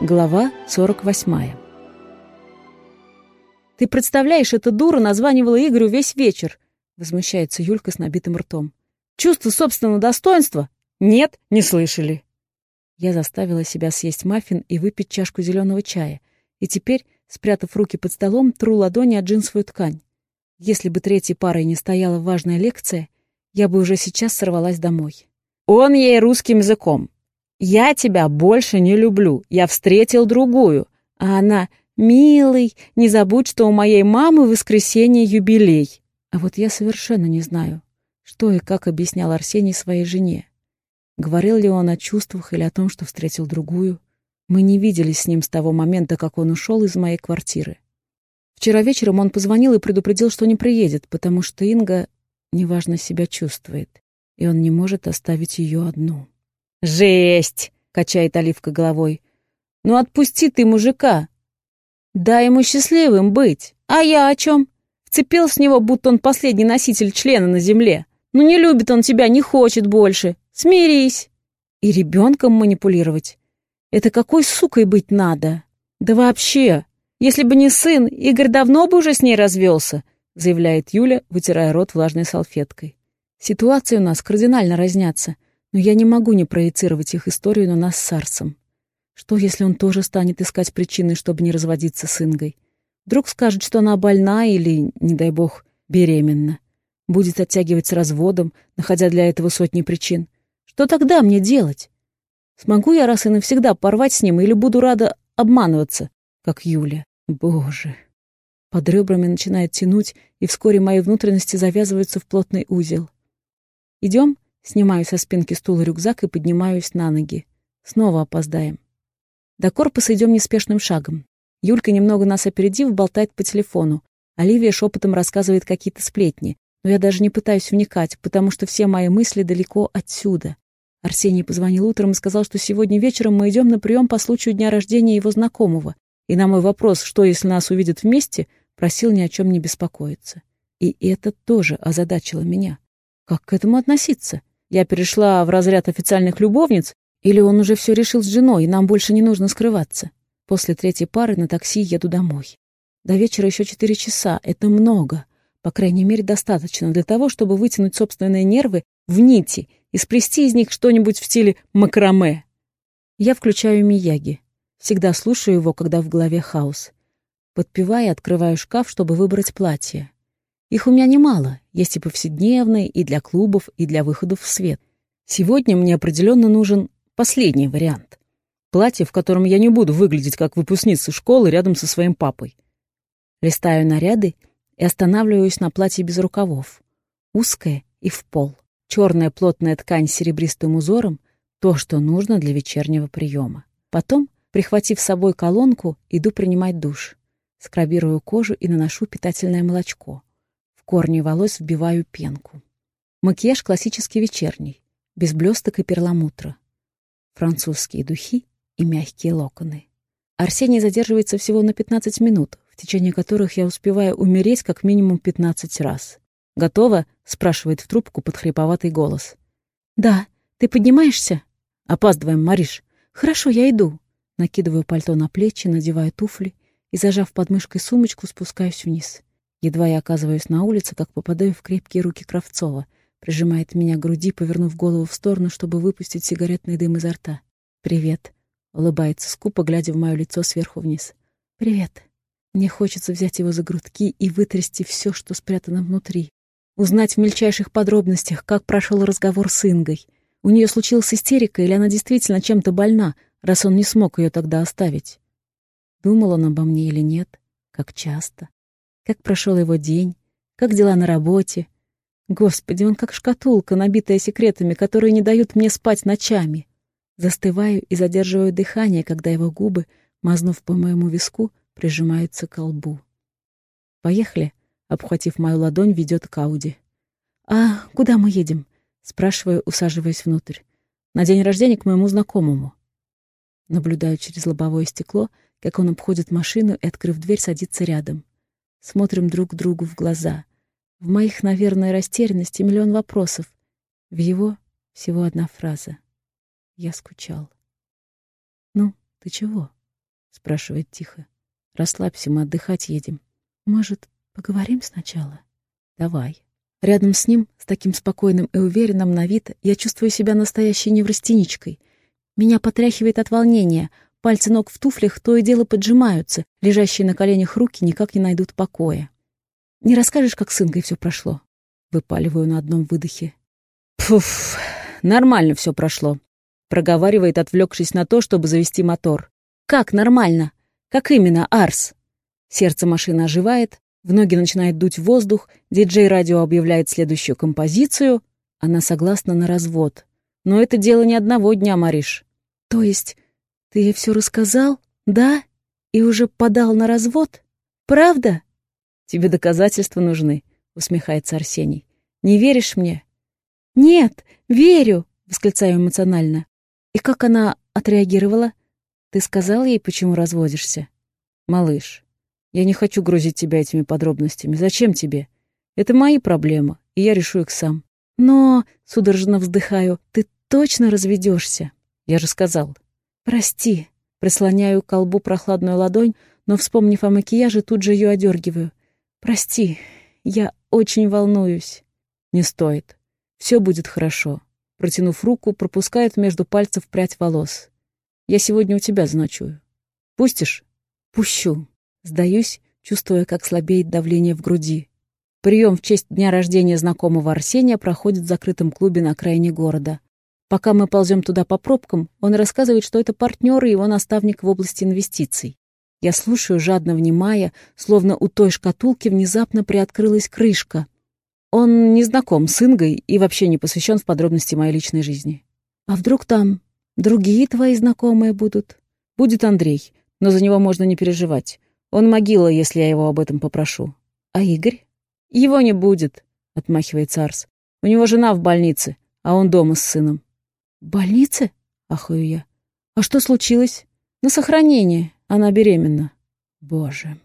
Глава 48 «Ты представляешь, эта дура названивала Игорю весь вечер!» — возмущается Юлька с набитым ртом. «Чувство собственного достоинства? Нет, не слышали!» Я заставила себя съесть маффин и выпить чашку зеленого чая, и теперь, спрятав руки под столом, тру ладони от джинсовую ткань. Если бы третьей парой не стояла важная лекция, я бы уже сейчас сорвалась домой. Он ей русским языком. «Я тебя больше не люблю, я встретил другую». А она «Милый, не забудь, что у моей мамы в воскресенье юбилей». А вот я совершенно не знаю, что и как объяснял Арсений своей жене. Говорил ли он о чувствах или о том, что встретил другую? Мы не виделись с ним с того момента, как он ушел из моей квартиры. Вчера вечером он позвонил и предупредил, что не приедет, потому что Инга неважно себя чувствует, и он не может оставить ее одну. «Жесть!» — качает Оливка головой. «Ну отпусти ты мужика! Дай ему счастливым быть! А я о чем? Вцепил с него, будто он последний носитель члена на земле. Ну не любит он тебя, не хочет больше. Смирись!» И ребенком манипулировать. Это какой сукой быть надо? Да вообще! Если бы не сын, Игорь давно бы уже с ней развелся, заявляет Юля, вытирая рот влажной салфеткой. Ситуации у нас кардинально разнятся но я не могу не проецировать их историю на нас с Сарсом. Что, если он тоже станет искать причины, чтобы не разводиться с Ингой? Вдруг скажет, что она больна или, не дай бог, беременна. Будет оттягивать с разводом, находя для этого сотни причин. Что тогда мне делать? Смогу я раз и навсегда порвать с ним или буду рада обманываться, как Юля? Боже. Под ребрами начинает тянуть, и вскоре мои внутренности завязываются в плотный узел. «Идем?» Снимаю со спинки стула рюкзак и поднимаюсь на ноги. Снова опоздаем. До корпуса идем неспешным шагом. Юлька, немного нас опередив, болтает по телефону. Оливия шепотом рассказывает какие-то сплетни. Но я даже не пытаюсь вникать, потому что все мои мысли далеко отсюда. Арсений позвонил утром и сказал, что сегодня вечером мы идем на прием по случаю дня рождения его знакомого. И на мой вопрос, что если нас увидят вместе, просил ни о чем не беспокоиться. И это тоже озадачило меня. Как к этому относиться? Я перешла в разряд официальных любовниц, или он уже все решил с женой, и нам больше не нужно скрываться. После третьей пары на такси еду домой. До вечера еще четыре часа. Это много. По крайней мере, достаточно для того, чтобы вытянуть собственные нервы в нити и сплести из них что-нибудь в стиле макраме. Я включаю Мияги. Всегда слушаю его, когда в голове хаос. Подпевая, открываю шкаф, чтобы выбрать платье. Их у меня немало, есть и повседневные, и для клубов, и для выходов в свет. Сегодня мне определенно нужен последний вариант. Платье, в котором я не буду выглядеть как выпускница школы рядом со своим папой. Листаю наряды и останавливаюсь на платье без рукавов. Узкое и в пол. Черная плотная ткань с серебристым узором — то, что нужно для вечернего приема. Потом, прихватив с собой колонку, иду принимать душ. Скрабирую кожу и наношу питательное молочко корни волос вбиваю пенку. Макияж классический вечерний, без блесток и перламутра. Французские духи и мягкие локоны. Арсений задерживается всего на 15 минут, в течение которых я успеваю умереть как минимум 15 раз. «Готово?» — спрашивает в трубку подхреповатый голос. «Да. Ты поднимаешься?» «Опаздываем, Мариш». «Хорошо, я иду». Накидываю пальто на плечи, надеваю туфли и, зажав подмышкой сумочку, спускаюсь вниз. Едва я оказываюсь на улице, как попадаю в крепкие руки Кравцова. Прижимает меня к груди, повернув голову в сторону, чтобы выпустить сигаретный дым изо рта. «Привет», — улыбается скупо, глядя в мое лицо сверху вниз. «Привет». Мне хочется взять его за грудки и вытрясти все, что спрятано внутри. Узнать в мельчайших подробностях, как прошел разговор с Ингой. У нее случилась истерика, или она действительно чем-то больна, раз он не смог ее тогда оставить. Думал он обо мне или нет? Как часто? Как прошел его день? Как дела на работе? Господи, он как шкатулка, набитая секретами, которые не дают мне спать ночами. Застываю и задерживаю дыхание, когда его губы, мазнув по моему виску, прижимаются к лбу. «Поехали», — обхватив мою ладонь, ведет к Ауди. «А куда мы едем?» — спрашиваю, усаживаясь внутрь. «На день рождения к моему знакомому». Наблюдаю через лобовое стекло, как он обходит машину и, открыв дверь, садится рядом. Смотрим друг другу в глаза. В моих, наверное, растерянности миллион вопросов. В его всего одна фраза. Я скучал. «Ну, ты чего?» спрашивает тихо. Расслабься, мы отдыхать едем. Может, поговорим сначала? Давай. Рядом с ним, с таким спокойным и уверенным на вид, я чувствую себя настоящей неврастеничкой. Меня потряхивает от волнения, пальцы ног в туфлях то и дело поджимаются, лежащие на коленях руки никак не найдут покоя. «Не расскажешь, как с Ингой все прошло?» Выпаливаю на одном выдохе. «Пф, нормально все прошло», — проговаривает, отвлекшись на то, чтобы завести мотор. «Как нормально? Как именно, Арс?» Сердце машины оживает, в ноги начинает дуть воздух, диджей-радио объявляет следующую композицию. Она согласна на развод. Но это дело не одного дня, Мариш. То есть ты ей все рассказал, да? И уже подал на развод? Правда? Тебе доказательства нужны, усмехается Арсений. Не веришь мне? Нет, верю, восклицаю эмоционально. И как она отреагировала? Ты сказал ей, почему разводишься? Малыш, я не хочу грузить тебя этими подробностями. Зачем тебе? Это мои проблемы, и я решу их сам. Но, судорожно вздыхаю, ты точно разведешься? Я же сказал. Прости. Прислоняю к колбу прохладную ладонь, но, вспомнив о макияже, тут же ее одергиваю. Прости, я очень волнуюсь. Не стоит. Все будет хорошо. Протянув руку, пропускает между пальцев прядь волос. Я сегодня у тебя заночую. Пустишь? Пущу. Сдаюсь, чувствуя, как слабеет давление в груди. Прием в честь дня рождения знакомого Арсения проходит в закрытом клубе на окраине города. Пока мы ползем туда по пробкам, он рассказывает, что это партнер и его наставник в области инвестиций. Я слушаю, жадно внимая, словно у той шкатулки внезапно приоткрылась крышка. Он не знаком с Ингой и вообще не посвящен в подробности моей личной жизни. А вдруг там другие твои знакомые будут? Будет Андрей, но за него можно не переживать. Он могила, если я его об этом попрошу. А Игорь? Его не будет, отмахивается Арс. У него жена в больнице, а он дома с сыном. Больнице? Ахаю я. А что случилось? На сохранение. Она беременна. Боже.